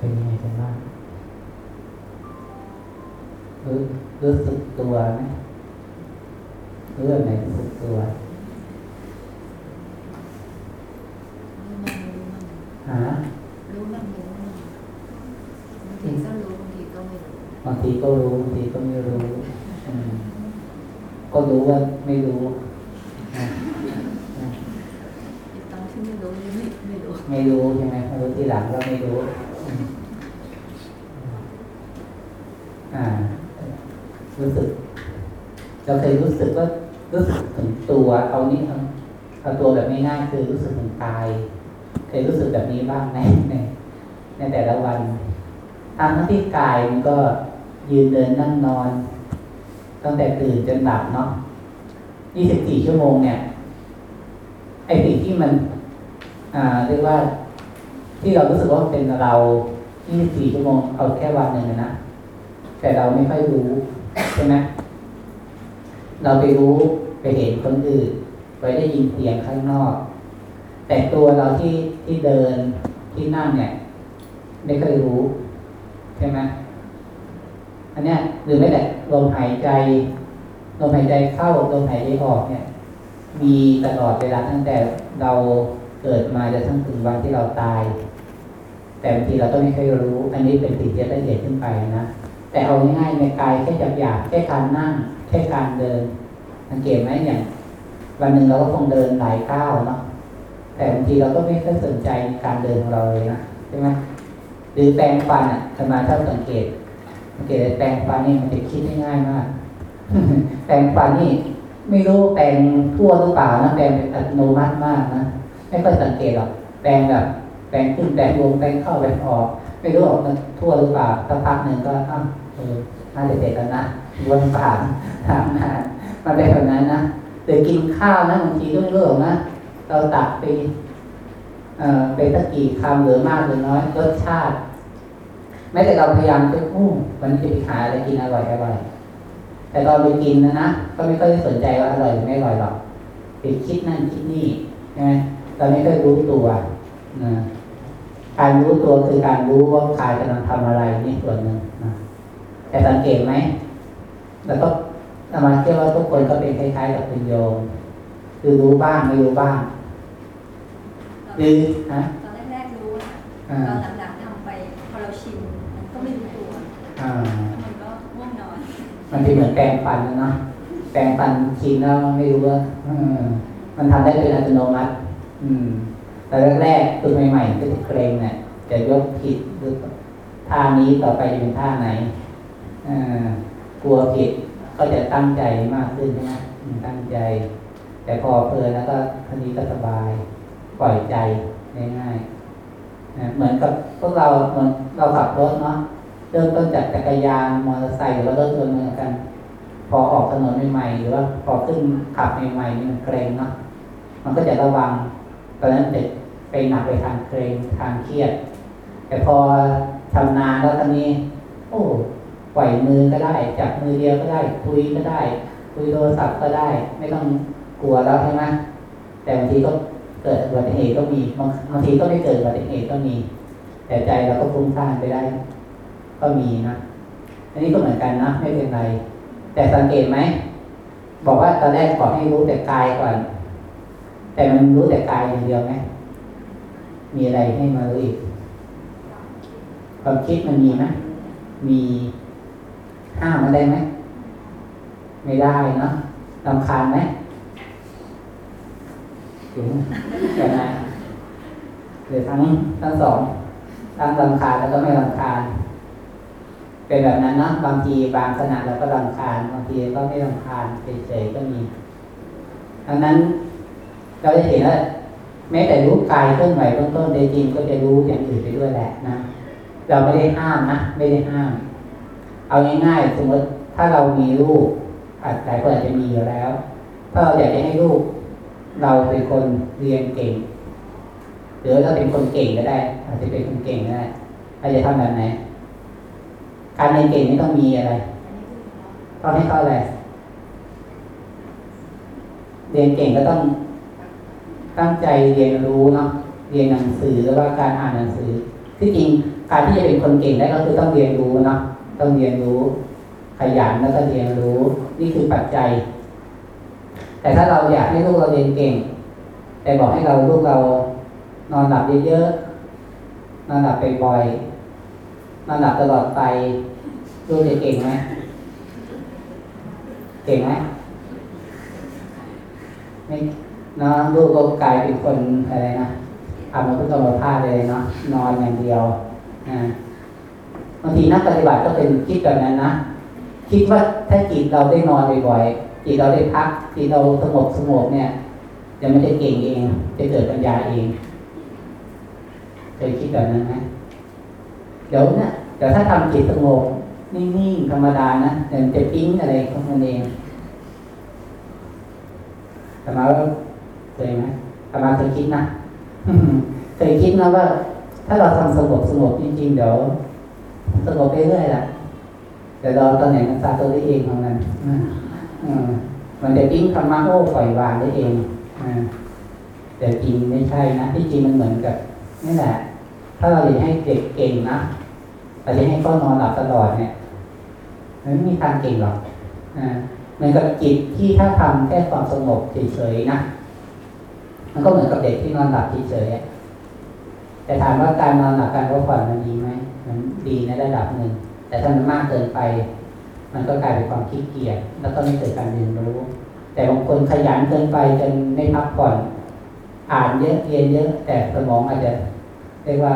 เป็นยังไงกันบ้างรู้รู้สึกตัวไหมรู้แบบไหนรู้สึกตัวหารู้บ้างรู้บ้างบางทีก็รู้บางทีก็ไม่รู้บางทีก็รู้บางทีก็ไม่รู้อืมก็รู้ว่าไม่รู้นะนะ ไอ้ตอนที่ไม่รู้นี่ไม่ไม่รู้ ไม่รู้ใช่ไหมรู้ทีหลังก็ไม่รู้อืมอ่า รู้สึก เราเคยรู้สึกว่ารู้สึกถึงตัวเอานี้เอาเอาตัวแบบง่ายๆคือรู้สึกถึงกาย เคยรู้สึกแบบนี้บ้างไหมในในแต่ละวันทางทั้งที่กายมันก็ยืนเดินนั่งนอน ตั้งแต่ตื่นจนหลับเนาะ24 ชั่วโมงเนี่ย ไอสิ่งที่มัน อ่า เรียกว่า ที่เรารู้สึกว่าเป็นเรา 24 ชั่วโมง เอาแค่วันหนึ่งนะ แต่เราไม่ค่อยรู้ ใช่ไหม เราไปรู้ไปเห็นคนอื่น ไปได้ยินเสียงข้างนอก แต่ตัวเราที่ที่เดินที่นั่งเนี่ย ไม่เคยรู้ใช่ไหมอันเนี้ยหรือไม่แต่ลมหายใจลมหายใจเข้าลมหายใจออกเนี่ย มีตลอดเวลาตั้งแต่เราเกิดมาจนทั้งถึงวันที่เราตาย แต่บางทีเราก็ไม่เคยรู้ อันนี้เป็นสิ่งที่ละเอียดขึ้นไปนะแต่เอาง่ายๆในกายแค่จับหยาบแค่การนั่ง แค่การเดินสังเกตไหมอย่างวันหนึ่งเราก็คงเดินหลายก้าวเนาะแต่บางทีเราก็ไม่ค่อยสนใจการเดินของเราเลยนะใช่ไหมหรือแปรงฟันอะธรรมาชอบสังเกตสังเกตแปรงฟันนี่มันจะคิดได้ง่ายมาก แปรงฟันนี่ไม่รู้แปรงทั่วหรือเปล่านะแปรงเป็นอัตโนมัติมากนะไม่ค่อยสังเกตหรอกแปรงแบบแปรงขึ้นแปรงลงแปรงเข้าแปรงออก ไม่รู้ออกมันทั่วหรือเปล่าสักพักหนึ่งก็อ้าวเออน่าจะเสร็จแล้วนะ วนผ่านทางานมันเป็นแบบนั้นนะหรือกินข้าวนะบางทีก็ไม่รู้หรอกนะเราตักไปเอ่อไปตะกี่คำหรือมากหรือน้อยรสชาติแม้แต่เราพยายามจะอู้วันนี้จะไปหาอะไรกินอร่อยอร่อยแต่ตอนไปกินนะนะก็ไม่ค่อยสนใจว่าอร่อยหรือไม่อร่อยหรอกไปคิดนั่นคิดนี่ใช่ไหมเราไม่ค่อยรู้ตัวนะการรู้ตัวคือการรู้ว่า กายกำลังทำอะไรนี่ส่วนหนึ่งนะแต่สังเกตไหม แล้วก็อามาเชื่อว่าทุกคนก็เป็นคล้ายๆกับคุณโยมคือรู้บ้างไม่รู้บ้างหรือฮะตอนแรกๆรู้นะอ่าตอนหลังๆทำไปพอเราชินมันก็ไม่รู้ตัวอ่ามันก็ง่วงนอนมันเป็นเหมือนแปรงฟันนะเนาะแปรงฟันชินแล้วไม่รู้ว่าเออมันทำได้เป็นอัตโนมัติอืม แต่แรกๆตัวใหม่ๆก็จะเกรงเนี่ยจะยกผิดหรือท่านี้ต่อไปจะเป็นท่าไหนเออ กลัวผิดก็จะตั้งใจมากขึ้นใช่ไหมตั้งใจ แต่พอเพลินแล้วก็ทีนี้ก็สบาย ปล่อยใจง่ายๆนะเหมือนกับพวกเราเหมือนเราขับรถเนาะเริ่มต้นจากจักรยานมอเตอร์ไซค์หรือว่ารถยนต์เหมือนกัน พอออกถนนใหม่ๆหรือว่าพอขึ้นขับใหม่ๆมันเกรงเนาะมันก็จะระวังตอนนั้นเด็กไปหนักไปทางเกรงทางเครียด แต่พอชำนาญแล้วตอนนี้ โอ้ ปล่อยมือก็ได้ จับมือเดียวก็ได้ คุยก็ได้ คุยโทรศัพท์ก็ได้ ไม่ต้องกลัวแล้วใช่ไหมแต่บางทีก็เกิดอุบัติเหตุก็มีบางบางทีก็ไม่เกิดอุบัติเหตุก็มี แต่ใจเราก็ฟุ้งซ่านไปได้ ก็มีนะอันนี้ก็เหมือนกันนะไม่เป็นไร แต่สังเกตไหมบอกว่าตอนแรกขอให้รู้แต่กายก่อน แต่มันรู้แต่กายอย่างเดียวไหมมีอะไรให้มารู้อีกความคิดมันมีไหมมี ห้ามมันได้ไหม ไม่ได้เนาะรำคาญไหมถึงยังไงหรือทั้งทั้งสองทั้งรำคาญแล้วก็ไม่รำคาญเป็นแบบนั้นเนาะบางทีบางขณะเราก็รำคาญบางทีก็ไม่รำคาญเฉยๆก็มีดังนั้นเราจะเห็นว่าแม้แต่รู้กายเคลื่อนไหวเบื้องต้นในจริงก็จะรู้อย่างอื่นไปด้วยแหละนะ เราไม่ได้ห้ามนะ ไม่ได้ห้าม เอาง่ายๆ สมมติถ้าเรามีลูกอาจหลายคนอาจจะมีอยู่แล้ว ถ้าเราอยากจะให้ลูก เราเป็นคนเรียนเก่ง หรือเราเป็นคนเก่งก็ได้ อาจจะเป็นคนเก่งก็ได้เราจะทำแบบไหนการเรียนเก่งไม่ต้องมีอะไรต้องให้เขาอะไรเรียนเก่งก็ต้องตั้งใจเรียนรู้เนาะเรียนหนังสือหรือว่าการอ่านหนังสือ ที่จริงการที่จะเป็นคนเก่งได้ก็คือต้องเรียนรู้เนาะ ต้องเรียนรู้ ขยันแล้วก็เรียนรู้ นี่คือปัจจัย แต่ถ้าเราอยากให้ลูกเราเรียนเก่ง แต่บอกให้เราลูกเรานอนหลับเยอะๆนอนหลับบ่อยๆนอนหลับตลอดไปลูกจะเก่งไหมเก่งไหมไม่เนาะลูกก็กลายเป็นคนอะไรนะอามาพุทธมภาพเลยเนาะนอนอย่างเดียวอ่า บางทีนักปฏิบัติก็เป็นคิดแบบนั้นนะคิดว่าถ้าจิตเราได้นอนบ่อยๆจิตเราได้พักจิตเราสงบสงบเนี่ยเดี๋ยวมันจะเก่งเองจะเกิดปัญญาเองเคยคิดแบบนั้นไหมเดี๋ยวเนี่ยเดี๋ยวถ้าทำจิตสงบนิ่งๆธรรมดานะเดี๋ยวจะปิ้งอะไรของมันเองแต่มาเคยไหมแต่มาเคยคิดนะเคยคิดนะว่า ถ้าเราทำสงบสงบจริงๆเดี๋ยว สงบไปเรื่อยๆแหละแต่เราตอนไหนมันซาตัวได้เองของมันอืมอืมมันจะปิ้งธรรมะโอ้ปล่อยวางได้เองอ่าแต่จริงไม่ใช่นะที่จริงมันเหมือนกับนี่แหละ ถ้าเราอยากให้เด็กเก่งนะเราจะให้เขานอนหลับตลอดเนี่ยมันไม่มีทางเก่งหรอกอ่าเหมือนกับจิตที่ถ้าทำแค่ความสงบเฉยๆนะมันก็เหมือนกับเด็กที่นอนหลับเฉยๆแต่ถามว่าการนอนหลับการพักผ่อนมันดีไหม มันดีในระดับหนึ่ง แต่ถ้ามันมากเกินไป มันก็กลายเป็นความขี้เกียจแล้วก็ไม่เกิดการเรียนรู้ แต่บางคนขยันเกินไปจนไม่พักผ่อนอ่านเยอะเรียนเยอะ แต่สมองอาจจะเรียกว่า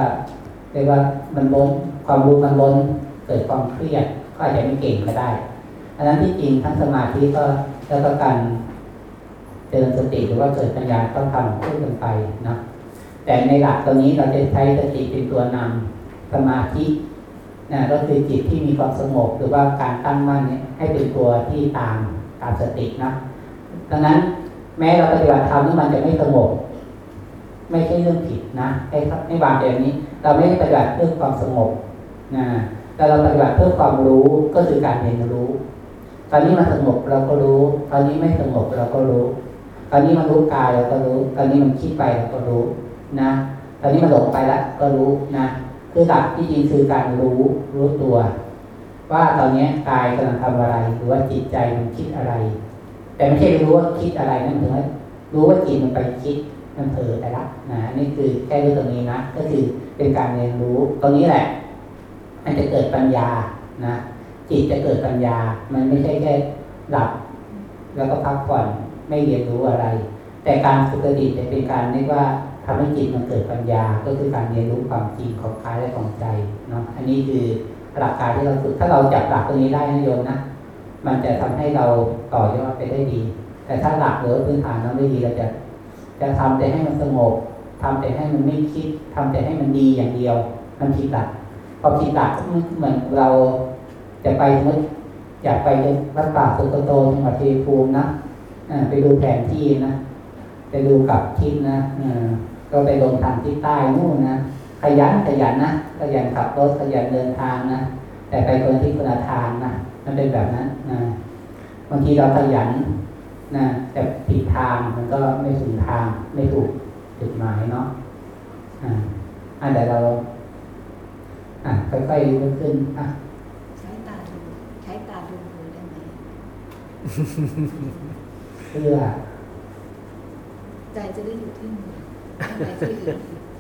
เรียกว่ามันล้นความรู้มันล้นเกิดความเครียดก็อาจจะไม่เก่งก็ได้อันนั้นที่จริงทั้งสมาธิก็แล้วก็การเจริญสติหรือว่าเกิดปัญญาต้องทำคู่กันไปนะแต่ในหลักตรงนี้เราจะใช้สติเป็นตัวนำ สมาธินะก็คือจิตที่มีความสงบหรือว่าการตั้งมั่นเนี่ยให้เป็นตัวที่ตามตามสตินะดังนั้นแม้เราปฏิบัติธรรมนี่มันจะไม่สงบไม่ใช่เรื่องผิดนะให้ให้วางแบบนี้ เราไม่ได้ปฏิบัติเพื่อความสงบนะแต่เราปฏิบัติเพื่อความรู้ก็คือการเรียนรู้ ตอนนี้มันสงบเราก็รู้ ตอนนี้ไม่สงบเราก็รู้ ตอนนี้มันรู้กายเราก็รู้ ตอนนี้มันคิดไปเราก็รู้นะ ตอนนี้มันหลงไปแล้วก็รู้นะ คือหลักที่จริงคือการรู้รู้ตัว ว่าตอนนี้กายกำลังทำอะไร หรือว่าจิตใจมันคิดอะไร แต่ไม่ใช่รู้ว่าคิดอะไรนั่นถึงว่ารู้ว่าจิตมันไปคิดมันเผลอไปละนะนี่คือแค่รู้ตรงนี้นะก็คือเป็นการเรียนรู้ตรงนี้แหละ มันจะเกิดปัญญานะจิตจะเกิดปัญญา มันไม่ใช่แค่หลับ แล้วก็พักผ่อนไม่เรียนรู้อะไร แต่การฝึกสติจะเป็นการเรียกว่า ทำให้จิตมันเกิดปัญญา ก็คือการเรียนรู้ความจริงของกายและของใจเนาะอันนี้คือหลักการที่เราฝึกถ้าเราจับหลักตรงนี้ได้นะโยมนะมันจะทำให้เราต่อยอดไปได้ดี แต่ถ้าหลักหรือพื้นฐานเราไม่ดีเราจะจะทำแต่ให้มันสงบทำแต่ให้มันไม่คิดทำแต่ให้มันดีอย่างเดียว มันผิดหลักพอผิดหลักเหมือนเราจะไปสมมติอยากไปวัดป่าสุโกโตจังหวัดชัยภูมินะอ่าไปดูแผนที่นะไปดูกับทิศนะ อ่าก็ไปลงทางที่ใต้นู่นนะขยันขยันนะขยันขับรถขยันเดินทางนะแต่ไปคนละที่คนละทางนะมันเป็นแบบนั้นนะบางทีเราขยันนะแต่ผิดทางมันก็ไม่ถึงทางไม่ถูกจุดหมายเนาะอ่าอันเดี๋ยวเรา อะค่อยๆลุกขึ้นอะใช้ตาดูใช้ตาดูมือได้ไหมเพื่อใจจะได้อยู่ที่มือไม่ไปที่อื่น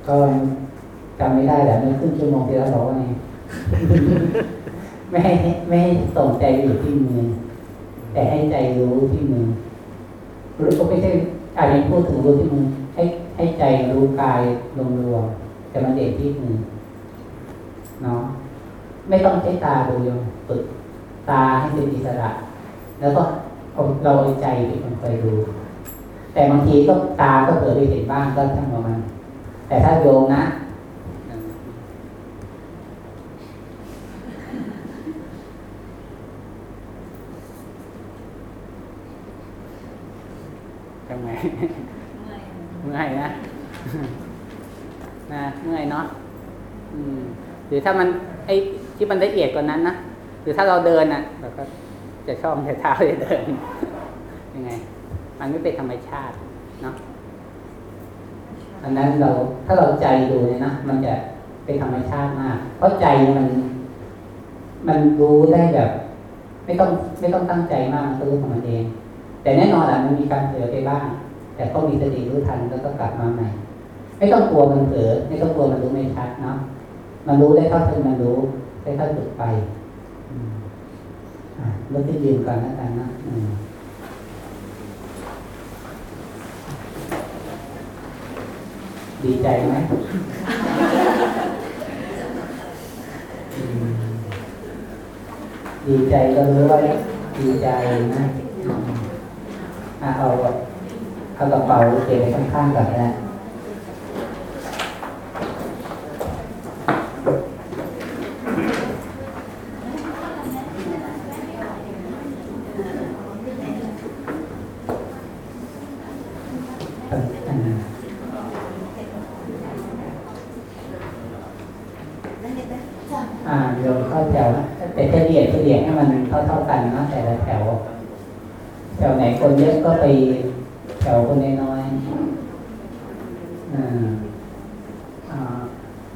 ก็จำไม่ได้แหละมื่อครึ่งชั่วโมงที่แล้วบอกว่าไงไม่ให้ไม่ให้ส่งใจอยู่ที่มือ แต่ให้ใจรู้ที่มือรู้ก็ไม่ใช่อาจจะพูดถึงรู้ที่มือ ให้ให้ใจรู้กายรวมๆแต่มันเด่นที่มือเนาะไม่ต้องใช้ตาดูยมฝึกตาให้เป็นอิสระ แล้วก็เราเอาใจเป็นคนคอยดู แต่บางทีก็ตาก็เผลอไปเห็นบ้างก็ช่างมัน แต่ถ้าโยมนะทำไงเมื่อยเมื่อยนะนะเมื่อยเนาะอืมหรือถ้ามันไอ้ที่มันละเอียดกว่านั้นนะหรือถ้าเราเดินอะเราก็จะชอบใช้เท้าจะเดินยังไง มันไม่เป็นธรรมชาติเนาะอันนั้นเราถ้าเราใจดูเนี่ยนะมันจะเป็นธรรมชาติมาก เพราะใจมัน มันรู้ได้แบบ ไม่ต้องไม่ต้องตั้งใจมากมันก็รู้ของมันเอง แต่แน่นอนอะมันมีการเผลอไปบ้าง แต่ก็มีสติรู้ทันแล้วก็กลับมาใหม่ ไม่ต้องกลัวมันเผลอไม่ต้องกลัวมันรู้ไม่ชัดเนาะมันรู้ได้เท่าที่มันรู้ได้เท่าฝึกไปอืมอะเมื่อที่ยืนก่อนแล้วกันนะอืม ดีใจไหมดีใจก็รู้ว่าดีใจนะอืมอะเอาเอากระเป๋าเก็บไว้ข้างๆก่อนนะ อ่าโยมเข้าแถวนะแต่เฉลี่ยเฉลี่ยให้มันเท่าเท่าๆกันเนาะแต่ละแถว แถวไห นคนเยอะก็ไปแถวคนน้อยๆอ่า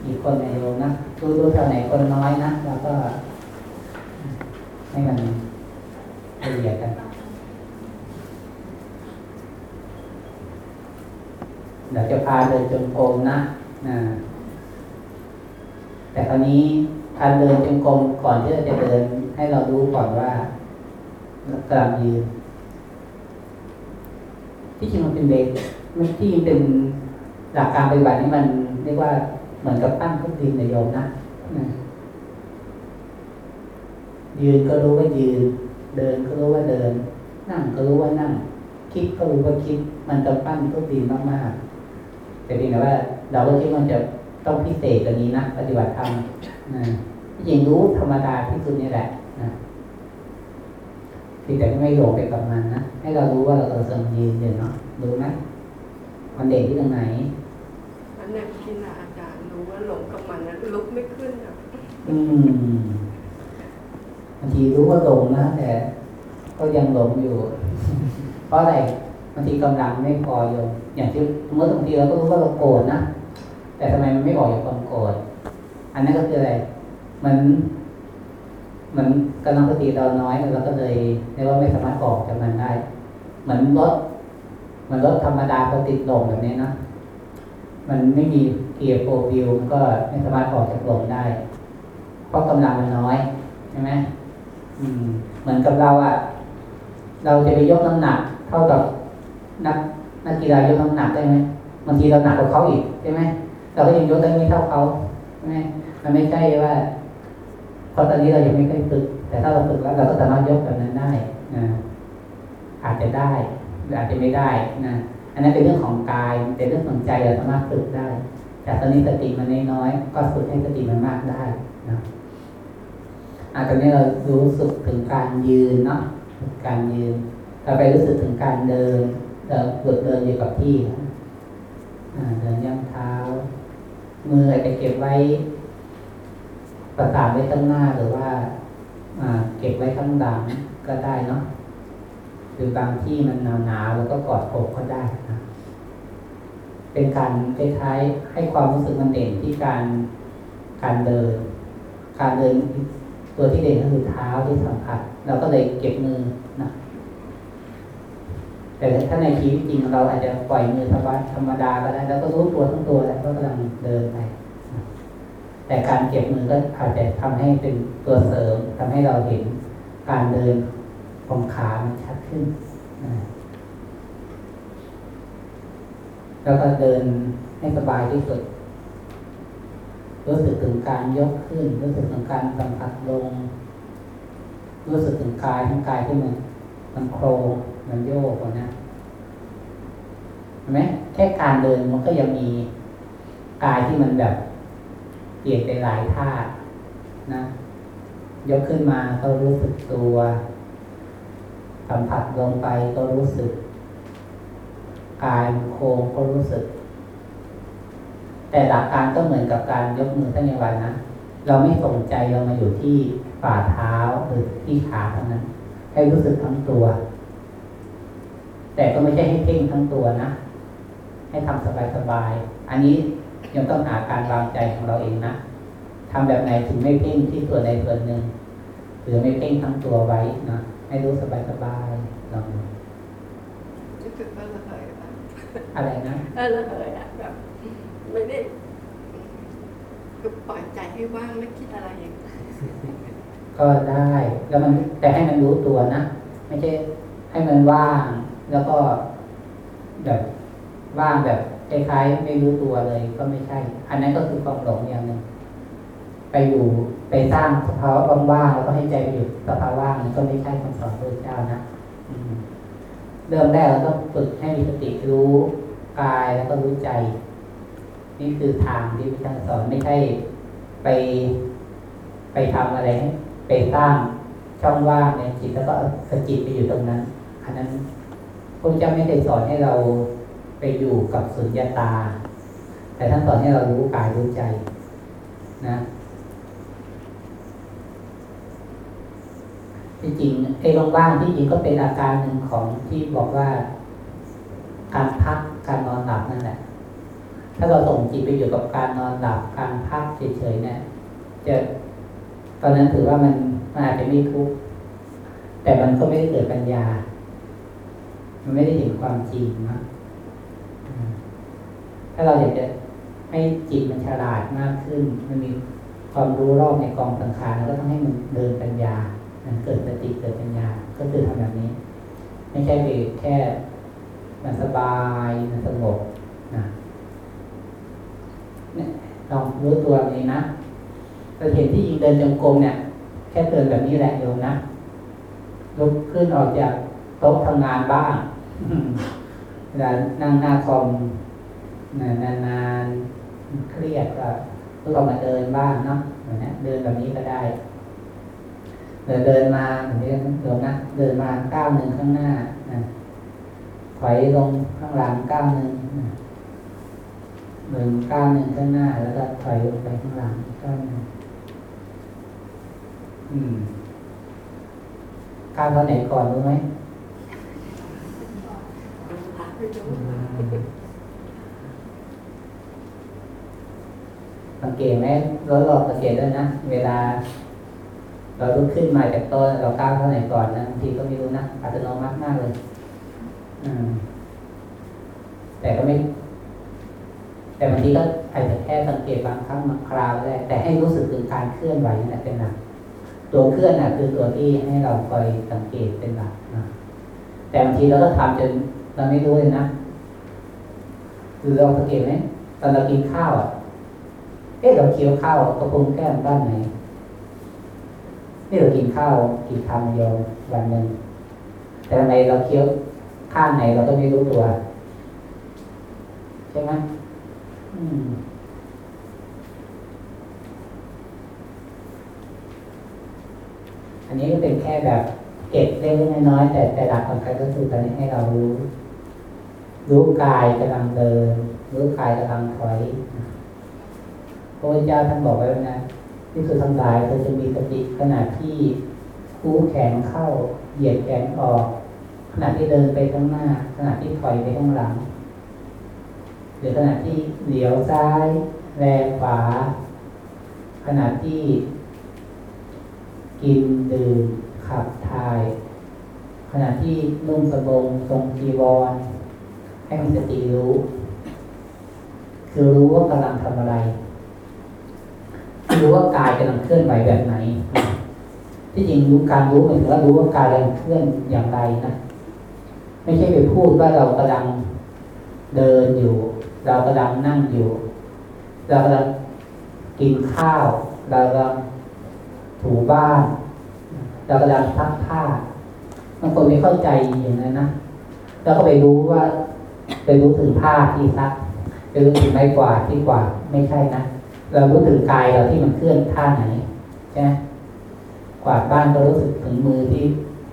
อีกคนในโยมนะดูดูแถวไหนคนน้อยนะแล้วก็ให้มันเฉลี่ยกันเดี๋ยวจะพาเดินจงกรมนะนะแต่คราวนี้การเดินจงกรมก่อนที่เราจะเดิน ให้เรารู้ก่อนว่าเรากำลังยืน ที่จริงมันเป็นเบสมันที่เป็นหลักการปฏิบัตินี่มันเรียกว่าเหมือนกับปั้นทุกดินในโยมนะยืนก็รู้ว่ายืน เดินก็รู้ว่าเดิน นั่งก็รู้ว่านั่ง คิดก็รู้ว่าคิด มันจะปั้นทุกดินมากๆแต่เพียงแต่ว่า เราก็คิดว่ามันจะต้องพิเศษกว่านี้นะปฏิบัติธรรมนะที่จริงรู้ธรรมดาที่สุดนี่แหละ นะเพียงแต่ไม่หลงไปกับมันนะให้เรารู้ว่าเรากำลังยืนอยู่เนาะรู้ไหมมันเด่นที่ตรงไหนอันเนี้ยจินตนาการรู้ว่าหลงกับมันนะลุกไม่ขึ้นอะอืมบางทีรู้ว่าหลงนะแต่ก็ยังหลงอยู่ เพราะอะไรบางทีกำลังไม่พอโยมอย่างที่เมื่อบางทีเราก็รู้ว่าเราโกรธนะแต่ทำไมมันไม่ออกจากความโกรธอันนั้นก็คืออะไรมัน เหมือนกำลังสติเราน้อยเราก็เลยเรียกว่าไม่สามารถออกจากมันได้ เหมือนรถเหมือนรถธรรมดาพอติดลมแบบนี้นะมันไม่มีเกียร์โฟวิวมันก็ไม่สามารถออกจากลมได้ เพราะกำลังมันน้อยใช่ไหมเหมือนกับเราอะเราจะไปยกน้ำหนักเท่ากับนักนักกีฬายกน้ำหนักได้ไหมบางทีเราหนักกว่าเขาอีกใช่ไหมเราก็ยังยกได้ไม่เท่าเขาใช่ไหมมันไม่ใช่ว่า ราะตอนนี้เรายังไม่เคยฝึก แต่ถ้าเราฝึกแล้วเราก็สามารถยกแบบนั้นได้นะอาจจะได้หรืออาจจะไม่ได้นะอันนั้นเป็นเรื่องของกายแต่เรื่องของใจเราสามารถฝึกได้ แต่ตอนนี้สติมันน้อยก็ฝึกให้สติมันมากได้นะอะตอนนี้เรารู้สึกถึงการยืนเนาะการยืนต่อไปรู้สึกถึงการเดินเราฝึกเดินอยู่กับที่เดินย่ำเท้ามืออาจจะเก็บไว้ ประสานไว้ข้างหน้าหรือว่าเก็บไว้ข้างหลังก็ได้เนาะหรือบางที่มันหนาวๆแล้วก็กอดอกก็ได้นะเป็นการคล้ายๆให้ความรู้สึกมันเด่นที่การการเดิน การเดินตัวที่เด่นก็คือเท้าที่สัมผัสเราก็เลยเก็บมือนะแต่ถ้าในชีวิตจริงเราอาจจะปล่อยมือธรรมดาธรรมดาก็ได้แล้วก็รู้ตัวทั้งตัวแล้วก็กำลังเดินไป แต่การเก็บมือก็อาจจะทำให้เป็นตัวเสริมทำให้เราเห็นการเดินของขามันชัดขึ้น แล้วก็เดินให้สบายที่สุด รู้สึกถึงการยกขึ้น รู้สึกถึงการสัมผัสลง รู้สึกถึงกายทั้งกายที่มันมันโครงมันโยกนะเห็นไหมแค่การเดินมันก็ยังมีกายที่มันแบบ เปลี่ยนไปหลายท่านะ ยกขึ้นมาก็รู้สึกตัวสัมผัสลงไปก็รู้สึก กายโครงก็รู้สึก แต่หลักการก็เหมือนกับการยกมือทั้งในวันนะเราไม่สนใจเรามาอยู่ที่ฝ่าเท้าหรือที่ขาเท่านั้น ให้รู้สึกทั้งตัว แต่ก็ไม่ใช่ให้เพ่งทั้งตัวนะ ให้ทำสบายๆอันนี้ ยังต้องหาการวางใจของเราเองนะทำแบบไหนถึงไม่เพ่งที่ส่วนใดส่วนหนึ่งหรือไม่เพ่งทั้งตัวไว้นะให้รู้สบายสบายๆลองดูรู้สึกว่าระเหยอะอะไรนะเออระเหยอะแบบไม่ได้คือปล่อยใจให้ว่างไม่คิดอะไรอย่างนี้ก็ได้แล้วมันแต่ให้มันรู้ตัวนะไม่ใช่ให้มันว่าง แล้วก็แบบว่างแบบ คล้ายๆไม่รู้ตัวเลยก็ไม่ใช่ อันนั้นก็คือความหลงอย่างหนึ่งไปอยู่ไปสร้างสภาวะว่างๆแล้วก็ให้ใจไปอยู่สภาวะว่างนั้นก็ไม่ใช่คำสอนพระเจ้านะเริ่มแรกเราต้องฝึกให้มีสติรู้กายแล้วก็รู้ใจ นี่คือทางที่พระเจ้าสอนไม่ใช่ไป ไปทำอะไรไปสร้างช่องว่างในจิตแล้วก็สจิตไปอยู่ตรงนั้น อันนั้นพระเจ้าไม่ได้สอนให้เรา ไปอยู่กับสุญญตา แต่ท่านสอนให้เรารู้กายรู้ใจนะที่จริงไอ้ว่างๆที่จริงก็เป็นอาการหนึ่งของที่บอกว่า การพักการนอนหลับนั่นแหละ ถ้าเราส่งจิตไปอยู่กับการนอนหลับการพักเฉยๆเนี่ยจะตอนนั้นถือว่ามันมันอาจจะไม่ทุกข์แต่มันก็ไม่ได้เกิดปัญญา มันไม่ได้เห็นความจริงนะ ถ้าเราอยากจะให้จิตมันฉลาดมากขึ้น มันมีความรู้รอบในกองสังขารแล้วก็ต้องให้มันเดินปัญญา มันเกิดสติเกิดปัญญา ก็คือทำแบบนี้ ไม่ใช่ไปแค่มันสบายมันสงบนะเนี่ยลองรู้ตัวนี้นะเราเห็นที่ยิงเดินจงกรมเนี่ย แค่เดินแบบนี้แหละโยมนะลุกขึ้นออกจากโต๊ะทำงานบ้างเวลานั่งหน้าคอม นานๆเครียดก็ลออกมาเดินบ้างเนาะเดินแบบนี้ก็ได้เดินเดินมาอย่างนี้โยมนะเดินมาก้าวหนึ่งข้างหน้าถอยลงข้างหลังก้าวหนึ่งหนะเดินก้าวหนึ่งข้างหน้า แล้วก็ถอยลงไปข้างหลังก้าวหนึ่งอืมก้าวเท่าไหนก่อนรู้ไหม ไม่รู้ สังเกตไหมรถเราสังเกตด้วยนะ เวลา เราลุกขึ้นมาจากโต๊ะเราก้าวเท่าไหร่ก่อนนะบางทีก็ไม่รู้นะอัตโนมัติมากเลยอแต่ก็ไม่ แต่บางทีก็อาจจะแค่สังเกตบางครั้งบางคราวได้แต่ให้รู้สึกถึงการเคลื่อนไหวนั่นแหละเป็นหลักตัวเคลื่อนน่ะ คือตัวที่ให้เราคอยสังเกตเป็นหลักนะแต่บางทีเราก็ทำจนเราไม่รู้เลยนะหรือเราสังเกตไหมตอนเรากินข้าวอะ เอ๊ะเราเคี้ยวข้าวกระพุ้งแก้มด้านไหนนี่เรากินข้าวกินคำเดียววันหนึ่งแต่ทำไมเราเคี้ยวข้างไหนเราก็ไม่รู้ตัว ใช่ไหมอันนี้ก็เป็นแค่แบบเก็บเล็กๆน้อยๆแต่แต่หลักสำคัญก็คือตอนนี้ให้เรารู้ รู้กายกำลังเดิน รู้กายกำลังถอย พระพุทธเจ้าท่านบอกไว้ว่านะที่สุดทั้งหลายเธอจะมีสติขณะที่คู่แขนเข้าเหยียดแขนออก ขณะที่เดินไปข้างหน้า ขณะที่ถอยไปข้างหลัง หรือขณะที่เหลียวซ้ายแลขวา ขณะที่กินดื่มขับถ่าย ขณะที่นุ่งสบงทรงจีวร ให้มีสติรู้ คือรู้ว่ากำลังทำอะไร รู้ว่ากายกำลังเคลื่อนไหวแบบไหน ที่จริงรู้การรู้หมายถึงว่ารู้ว่ากายกำลังเคลื่อนอย่างไรนะไม่ใช่ไปพูดว่าเรากำลังเดินอยู่ เรากำลังนั่งอยู่ เรากำลังกินข้าว เรากำลังถูบ้าน เรากำลังซักผ้าบางคนไม่เข้าใจอย่างนั้นนะแล้วก็ไปรู้ว่าไปรู้ถึงผ้าที่ซักไปรู้ถึงไม้กวาดที่กวาดไม่ใช่นะ เรารู้ถึงกายเราที่มันเคลื่อนท่าไหนใช่ไหมกวาดบ้านก็รู้สึกถึงมือที่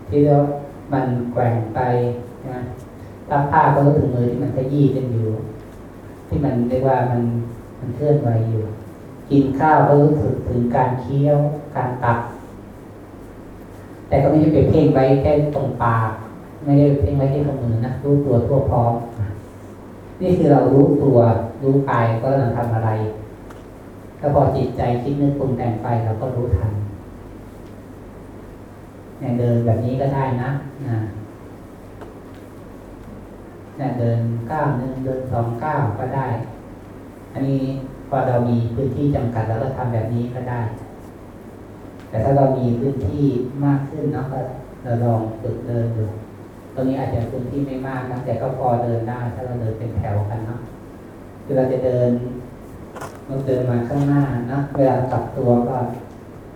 ที่เรามันแกว่งไปใช่ไหมซักผ้าก็รู้ถึงมือที่มันขยี้กันอยู่ ที่มันเรียกว่ามันมันเคลื่อนไหวอยู่ กินข้าวก็รู้สึกถึงการเคี้ยวการตัก แต่ก็ไม่ใช่ไปเพ่งไว้แค่ตรงปากไม่ได้เพ่งไว้ที่ตรงมือนะรู้ตัวทั่วพร้อมนี่คือเรารู้ตัวรู้กายก็กำลังทำอะไร ถ้าพอจิตใจคิดนึกปรุงแต่งไปเราก็รู้ทันอย่างเดินแบบนี้ก็ได้นะนะเนี่ยเดินก้าวหนึ่งเดินสองก้าวก็ได้ อันนี้พอเรามีพื้นที่จำกัดเราก็ทำแบบนี้ก็ได้ แต่ถ้าเรามีพื้นที่มากขึ้นเนาะก็เราลองฝึกเดินดูตรงนี้อาจจะพื้นที่ไม่มากนะแต่ก็พอเดินได้ถ้าเราเดินเป็นแถวกันเนาะคือเราจะเดิน เราเดินมาข้างหน้านะเวลากลับตัวก็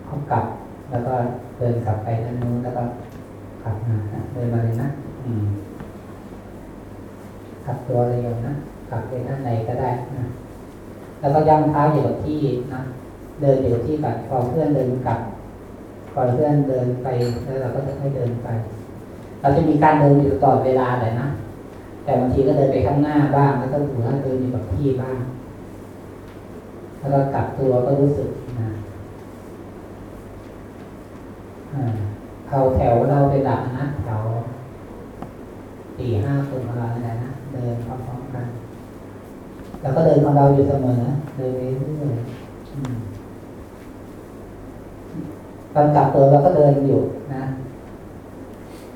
เอากลับ แล้วก็เดินกลับไปด้านนู้นแล้วก็กลับมานะเดินมาเลยนะอืมกลับตัวเร็วนะกลับไปด้านในก็ได้นะแล้วก็ย่ำเท้าอยู่กับที่นะเดินอยู่กับที่ก่อนพอเพื่อนเดินกลับพอเพื่อนเดินไปแล้วเราก็จะให้เดินไป เราจะมีการเดินอยู่ตลอดเวลาเลยนะแต่บางทีก็เดินไปข้างหน้าบ้างแล้วก็หัวเดินอยู่กับที่บ้าง แล้วก็กลับตัวก็รู้สึกนะเขาแถวเราเป็นหลักนะแถวสี่ห้าคนของเราเนี่ยนะเดินพร้อมๆกัน แล้วก็เดินของเราอยู่เสมอเดินเรื่อยๆตอนกลับตัวเราก็เดินอยู่นะ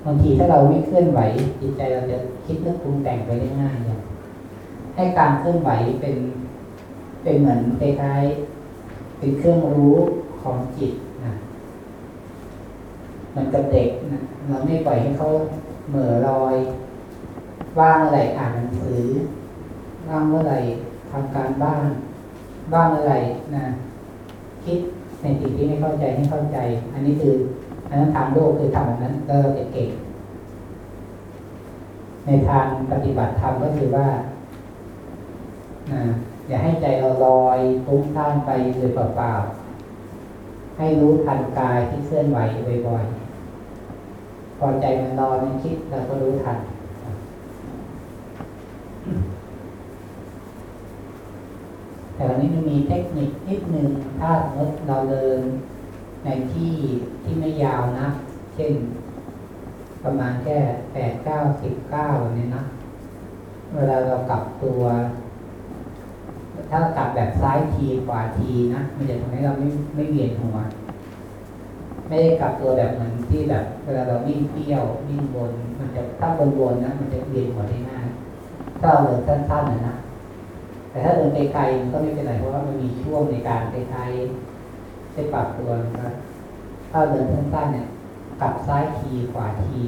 บางทีถ้าเราไม่เคลื่อนไหวจิตใจเราจะคิดนึกปรุงแต่งไปได้ง่ายอย่างให้การเคลื่อนไหวเป็น เป็นเหมือนคล้ายๆเป็นเครื่องรู้ของจิตนะมันกับเด็กนะเราไม่ปล่อยให้เขาเหม่อลอย ว่างเมื่อไหร่อ่านหนังสือ ว่างเมื่อไหร่ทำการบ้าน ว่างเมื่อไหร่นะคิดในสิ่งที่ไม่เข้าใจให้เข้าใจ อันนี้คืออันนั้นทางโลกคือทำแบบนั้นแล้วเราจะเก่งในทางปฏิบัติธรรมก็คือว่า อย่าให้ใจเราลอยฟุ้งซ่านไปโดยเปล่าๆให้รู้ทันกายที่เคลื่อนไหวบ่อยๆพอใจมันลอยมันคิดเราก็รู้ทันแต่วันนี้มันมีเทคนิคนิดนึงถ้าสมมติเราเดินในที่ที่ไม่ยาวนะ เช่น ประมาณแค่แปดเก้าสิบเก้าเนี่ยนะ เวลาเรากลับตัว ถ้ากลับแบบซ้ายทีขวาทีนะมันจะทำให้เราไม่ไม่เวียนหัว ไม่ได้กลับตัวแบบเหมือนที่แบบเวลาเราวิ่งเที่ยววิ่งบนมันจะถ้าบนบนนะมันจะเวียนหัวได้ง่ายถ้าเราเดินสั้นๆนะนะแต่ถ้าเดินไกลๆมันก็ไม่เป็นไรเพราะว่ามันมีช่วงในการคล้ายๆได้ปรับตัวนะครับถ้าเดินสั้นๆเนี่ยกลับซ้ายทีขวาที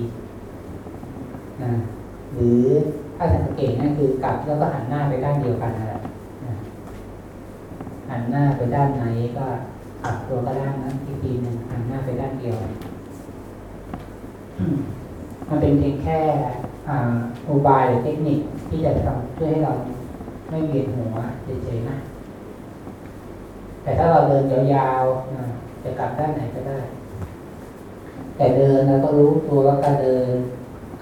นะหรือถ้าสังเกตนั่นคือกลับแล้วก็หันหน้าไปด้านเดียวกันนะ หันหน้าไปด้านไหนก็กลับตัวก็ด้านนั้นอีกทีหนึ่งหันหน้าไปด้านเดียว มันเป็นเพียงแค่อ่าอุบายหรือเทคนิคที่จะทำช่วยให้เราไม่เวียนหัวเฉยๆนะแต่ถ้าเราเดินยาวๆจะกลับด้านไหนก็ได้ แต่เดินแล้วก็รู้ตัวแล้วก็เดิน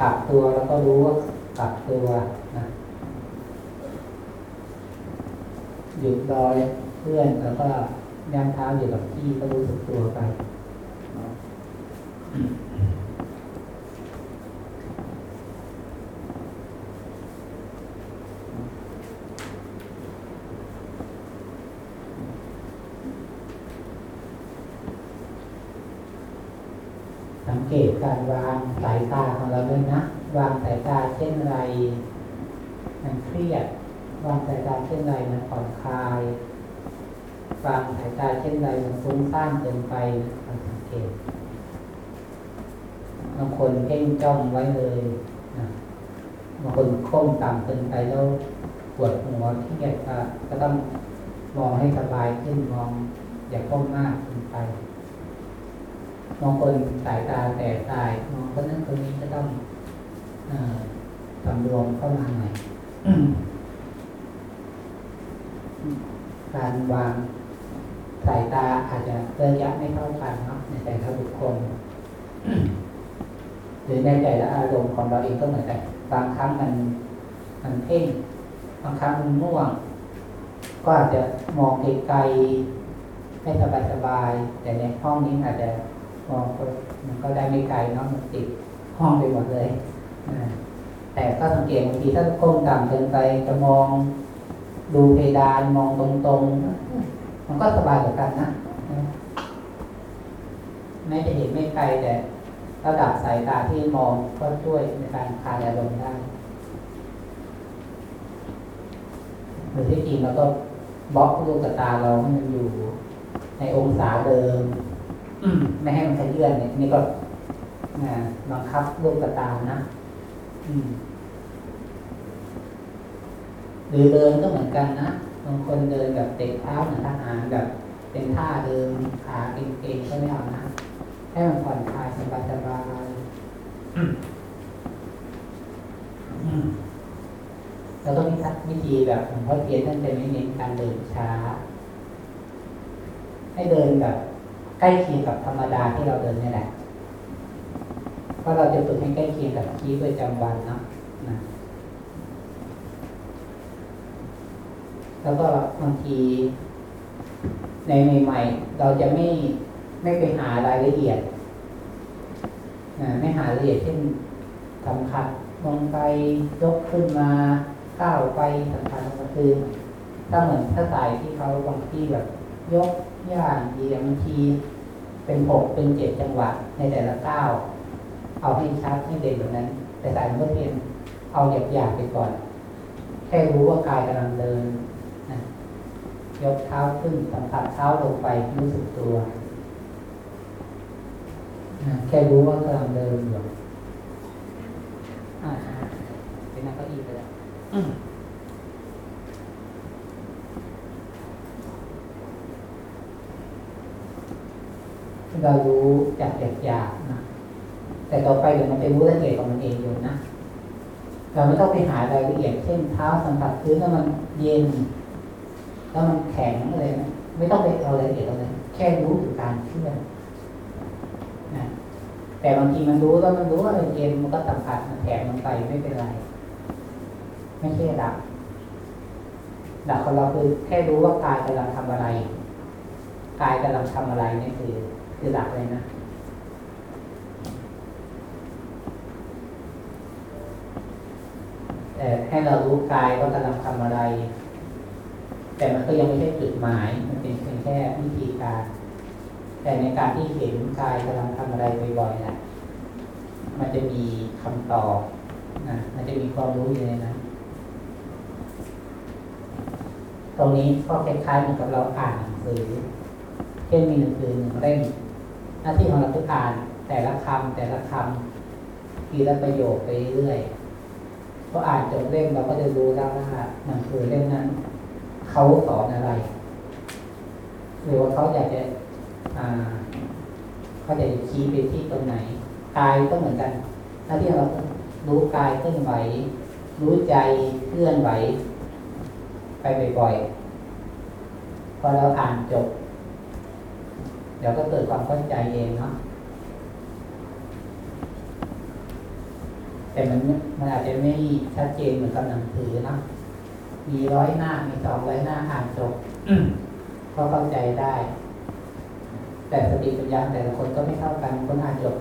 กลับตัวแล้วก็รู้ว่ากลับตัวนะหยุดรอย เพื่อนแล้วก็ย่างเท้าอยู่กับที่ก็รู้สึกตัวไปสังเกตการวางสายตาของเราด้วยนะ วางสายตาเช่นไรมันเครียด วางสายตาเช่นไรมันผ่อนคลาย วางสายตาเช่นไรมันฟุ้งซ่านเกินไปมันสังเกตบางคนเพ่งจ้องไว้เลยนะบางคนก้มต่ำเกินไปแล้วปวดหัวที่อยากจะก็ต้องมองให้สบายขึ้นมอง อย่าก้มมากเกินไปบางคนสายตาแตกตายมองคนนั้นคนนี้ก็ต้องสำรวมเข้ามาหน่อยการวาง ตาอาจจะระยะไม่เท่ากันเนาะในแต่ละบุคคลหรือในแต่ละอารมณ์ของเราเองก็เหมือนกันบางครั้งมันมันเพ่งบางครั้งมันง่วง ก็อาจจะมองไกลๆให้สบายๆแต่ในห้องนี้อาจจะมองก็มันก็ได้ไม่ไกลเนาะมันติดห้องไปหมดเลยแต่ก็สังเกตบางทีถ้าก้มต่ำเกินไปจะมองดูเพดานมองตรงๆ มันก็สบายกว่ากันนะไม่จะเห็นไม่ไกลแต่ระดับสายตาที่มองก็ช่วยในการคลายอารมณ์ได้หรือที่จริงเราก็บล็อกลูกตาเราให้มันอยู่ ในองศาเดิมไม่ให้มันขยื่นเนี่ยนี่ก็นะบังคับลูกตานะหรือเดินก็เหมือนกันนะ บางคนเดินแบบเตะเท้าเหมือนทหารแบบเป็นท่าเดินขาเก่งๆก็ไม่เอานะ ให้มันผ่อนคลายสบายๆอืมแล้วก็มีทักวิธีแบบหลวงพ่อเทียนท่านจะไม่เน้นการเดินช้า ให้เดินแบบใกล้เคียงกับธรรมดาที่เราเดินนี่แหละเพราะเราจะฝึกให้ใกล้เคียงกับชีวิตประจำวันเนาะนะ แล้วก็บางทีในใหม่ ๆ เราจะไม่ไม่ไปหารายละเอียดนะไม่หารายละเอียดเช่นสำคัญลงไปยกขึ้นมาก้าวไปสำคัญก็คือถ้าเหมือนถ้าสายที่เขาบางที่แบบ ยกย่างเยียบางทีเป็นหกเป็นเจ็ดจังหวะในแต่ละก้าวเอาให้ชัดให้เด่นแบบนั้น แต่สายมันก็เพียนเอาหยาบๆไปก่อน แค่รู้ว่ากายกำลังเดิน ยกเท้าขึ้นสัมผัสเท้าลงไปรู้สึกตัวนะแค่รู้ว่ากำลังเดินอยู่อ่าเป็นนั่งเก้าอี้ไปแล้วอืมเรารู้จากหยาบๆนะแต่ต่อไปเดี๋ยวมันจะรู้ละเอียดของมันเองอยู่นะเราไม่ต้องไปหารายละเอียดเช่นเท้าสัมผัสพื้นแล้วมันเย็น แล้วมันแข็งอะไรนะไม่ต้องไปเอารายละเอียดอะไรแค่รู้ถึงการเคลื่อนนะแต่บางทีมันรู้แล้วมันรู้ว่าเออเย็นมันก็สัมผัสมันแข็งมันไปไม่เป็นไร ไม่ใช่ดับดับของเราคือแค่รู้ว่ากายกำลังทำอะไรกายกำลังทำอะไรนี่คือ คือหลักเลยนะแต่ให้เรารู้กายว่ากำลังทำอะไร แต่มันก็ยังไม่ใช่จุดหมาย มันเป็นเพียงแค่วิธีการ แต่ในการที่เห็นกายกำลังทำอะไรบ่อยๆนะมันจะมีคำตอบนะมันจะมีความรู้อยู่ในนั้นตรงนี้ก็คล้ายๆเหมือนกับเราอ่านหนังสือเช่นมีหนังสือหนึ่งเล่มหน้าที่ของเราคืออ่าน แต่ละคำแต่ละคำทีละประโยคไปเรื่อยพออ่านจบเล่มเราก็จะรู้แล้วว่าหนังสือเล่มนั้น เขาสอนอะไร หรือว่าเขาอยากจะเขาอยากจะชี้ไปที่ตรงไหนกายก็เหมือนกันหน้าที่เราคือรู้กายเคลื่อนไหว รู้ใจเคลื่อนไหว ไปบ่อยๆพอเราอ่านจบ เดี๋ยวก็เกิดความเข้าใจเองเนาะแต่มันมันอาจจะไม่ชัดเจนเหมือนกับหนังสือเนาะ มีร้อยหน้ามีสองร้อยหน้าอ่านจบก็เข้าใจได้ แต่สติปัญญาแต่ละคนก็ไม่เท่ากันคนอ่านจบ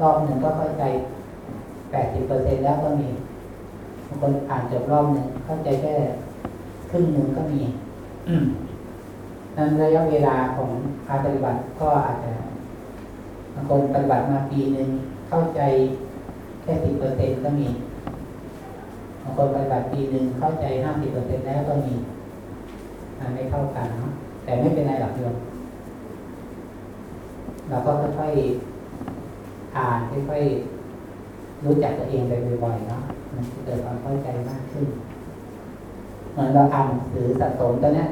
รอบหนึ่งก็เข้าใจแปดสิบเปอร์เซ็นแล้วก็มีบางคนอ่านจบรอบหนึ่งเข้าใจแค่ครึ่งหนึ่งก็มีนั้นระยะเวลาของการปฏิบัติก็อาจจะบางคนปฏิบัติมาปีหนึ่งเข้าใจแค่สิบเปอร์เซ็นก็มีบางคนปฏิบัติปีหนึ่งเข้าใจห้าสิบเปอร์เซ็นแล้วก็มีมันไม่เท่ากันเนาะแต่ไม่เป็นไรหรอกโยมเราก็ค่อยๆอ่านค่อยๆรู้จักตัวเองไปบ่อยๆเนาะมันจะเกิดความเข้าใจมากขึ้นเหมือนเราอ่านหนังสือสะสมตัวเนี้ย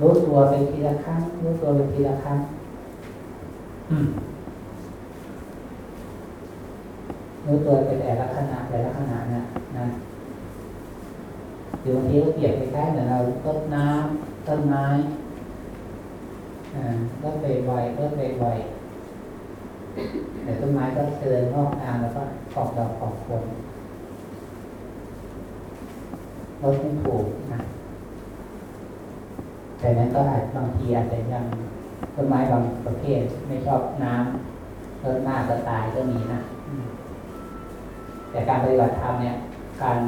รู้ตัวไปทีละครั้งรู้ตัวไปทีละครั้งรู้ตัวไปแต่ละขณะแต่ละขณะนะนะ หรือบางทีก็เปรียบคล้ายๆเหมือนเราต้นน้ำต้นไม้อ่าต้นใบใบต้นใบใบแต่ต้นไม้ก็เจริญงอกงามแล้วก็ออกดอกออกผลลดไม่ถูกนะแต่นั้นก็อาจบางทีอาจจะยังต้นไม้บางประเภทไม่ชอบน้ำต้นหน้าจะตายก็มีนะแต่การปฏิบัติธรรมเนี่ย การ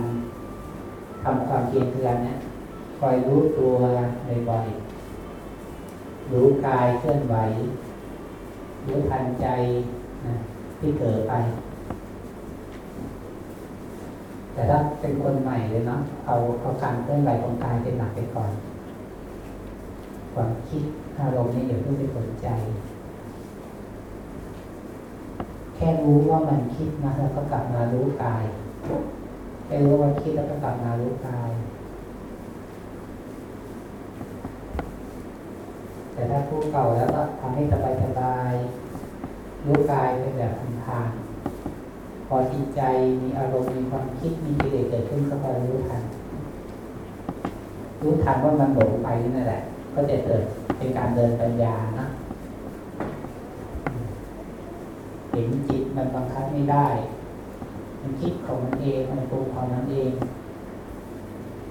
ทำความเพียรคือการนี่ยคอยรู้ตัวบ่อยๆรู้กายเคลื่อนไหว รู้ทันใจนะที่เกิดไป แต่ถ้าเป็นคนใหม่เลยเนาะเอาเอาการเคลื่อนไหวของกายเป็นหลักไปก่อน ความคิดอารมณ์นี่อย่าเพิ่งไปสนใจ แค่รู้ว่ามันคิดนะแล้วก็กลับมารู้กาย แค่รู้ว่าคิดแล้วก็กลับมารู้กาย แต่ถ้าผู้เก่าแล้วก็ทำให้สบายสบายรู้กายเป็นแบบทางๆพอจิตใจมีอารมณ์มีความคิดมีกิเลสเกิดขึ้นก็คอยรู้ทันรู้ทันว่ามันหลงไปนั่นแหละ ก็จะเกิดเป็นการเดินปัญญานะเห็นจิตมันบังคับไม่ได้ มันคิดของมันเองมันปรุงของมันเอง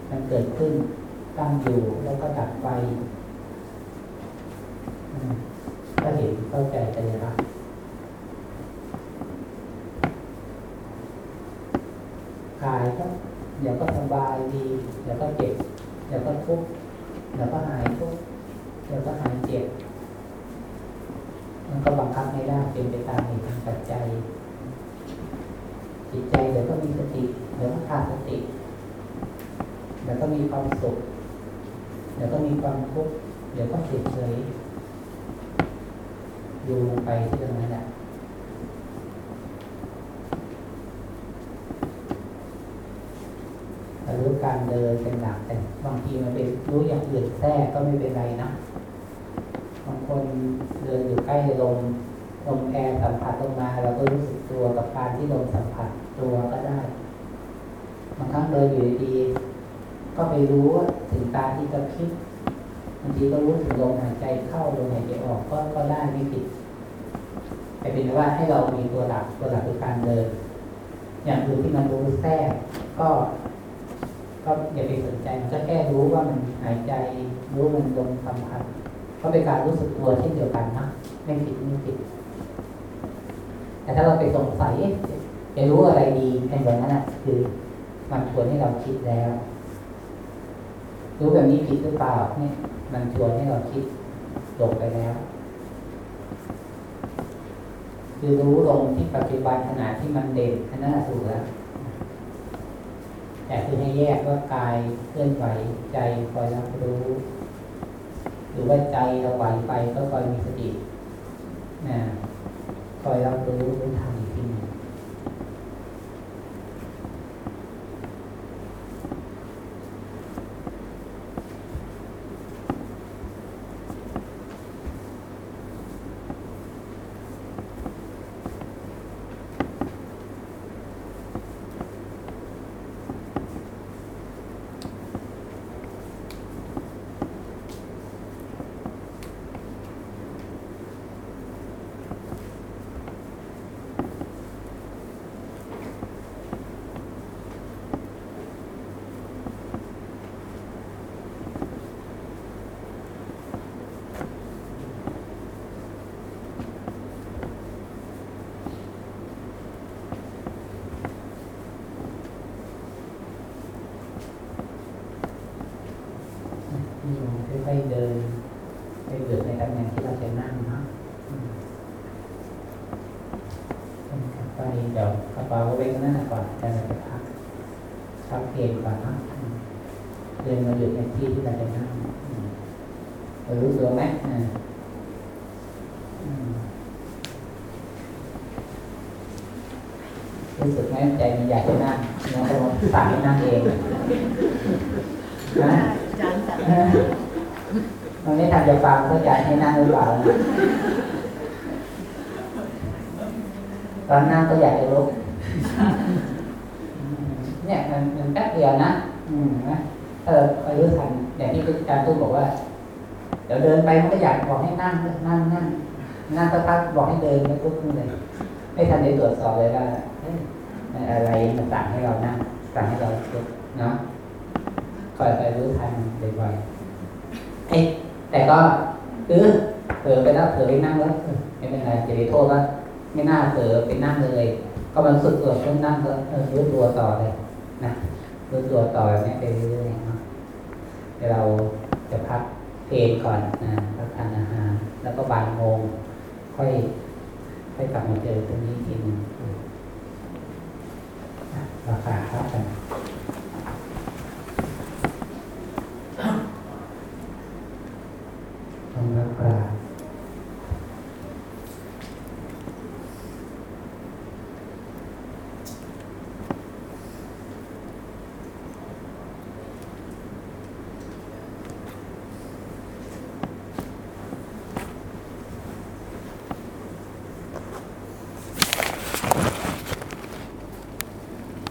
มันเกิดขึ้นตั้งอยู่แล้วก็ดับไปก็เห็นเข้าใจใจรักกายก็เดี๋ยวก็สบายดี เดี๋ยวก็เจ็บเดี๋ยวก็ทุกข์เดี๋ยวก็หายทุกข์เดี๋ยวก็หายเจ็บมันก็บังคับไม่ได้เป็นไปตามเหตุตามปัจจัย จิตใจเดี๋ยวก็มีสติเดี๋ยวก็ขาดสติเดี๋ยวก็มีความสุขเดี๋ยวก็มีความทุกข์เดี๋ยวก็เฉยเฉยๆดูลงไปที่ตรงนั้นแหละรู้การเดินเป็นหลักแต่บางทีมันเป็นรู้อย่างอื่นแทรกก็ไม่เป็นไรนะบางคนเดินอยู่ใกล้ลมลมแอร์สัมผัสลงมาเราก็รู้สึกตัวกับการที่ลมสัมผัส ตัวก็ได้บางครั้งเดินอยู่ดีๆก็ไปรู้ว่าถึงตาที่กระพริบบางทีก็รู้ถึงลมหายใจเข้าลมหายใจออกก็ก็ได้ไม่ผิดแต่เป็นว่าให้เรามีตัวหลักตัวหลักคือการเดิน อย่างอื่นที่มันรู้แทรกก็ ก็อย่าไปสนใจมันก็แค่รู้ว่ามันหายใจ รู้มันลมสัมผัสก็เป็นการรู้สึกตัวเช่นเดียวกันนะไม่ผิดไม่ผิด แต่ถ้าเราไปสงสัย จะรู้อะไรดีไอ้แบบนั้นนะคือ มันชวนให้เราคิดแล้ว รู้แบบนี้ผิดหรือเปล่าเนี่ย มันชวนให้เราคิดลงไปแล้วคือรู้ลงที่ปัจจุบันขณะที่มันเด่นอันนั้นนะถูกแล้ว แต่คือให้แยกว่ากายเคลื่อนไหวใจคอยรับรู้ หรือว่าใจเราไหวไปก็คอยมีสตินะคอยรับรู้รู้ทันอีกทีหนึ่งนี่เราค่อยๆเดินไปเดินในตำแหน่งที่เราจะนั่งเนาะอืมไปเดี๋ยวกระเป๋าไว้ข้างหน้าก่อนจะเราจะพักพักเกมก่อนเนาะอืมเดินมาหยุดในที่ที่เราจะนั่งอืมเรารู้ตัวไหมอ่าอืมรู้สึกไห มใจมันอยากจะนั่งแล้วก็สั่งให้นั่งเองนะอาจารย์สั่งมันไม่ทันจะฟังเขาจะให้นั่งหรือเปล่านะตอนนั่งก็อยากจะลุกเนี่ยมันมันแป๊บเดียวนะอืมนะถ้าเราไปรู้ทันอย่างที่อาจารย์ตุ้มบอกว่าเดี๋ยวเดินไปมันก็อยากบอกให้นั่งนั่งนั่งนั่งสักพักบอกให้เดินไม่ลุกขึ้นเลยไม่ทันได้ตรวจสอบเลยว่าเอะไรมันสั่งให้เรานั่งสั่งให้เราลุกเนาะคอยไปรู้ทันบ่อยๆเอ้ยแต่ก็เออเผลอไปแล้วเผลอไปนั่งแล้วไม่เป็นไรจะไปโทษว่าไม่น่าเผลอไปนั่งเลย ก็มันสึกตัวช่งนั่งก็เออรู้ตัวต่อเลยนะรู้ตัวต่อแบบนี้ไปเรื่อยๆเนาะเดี๋ยวเราจะพักเพลงก่อนนะพักทานอาหารแล้วก็บ่ายโมงค่อยค่อยกลับมาเจอตรงนี้อีกทีหนึ่ง ประกาศครับกันต้องรับกราบ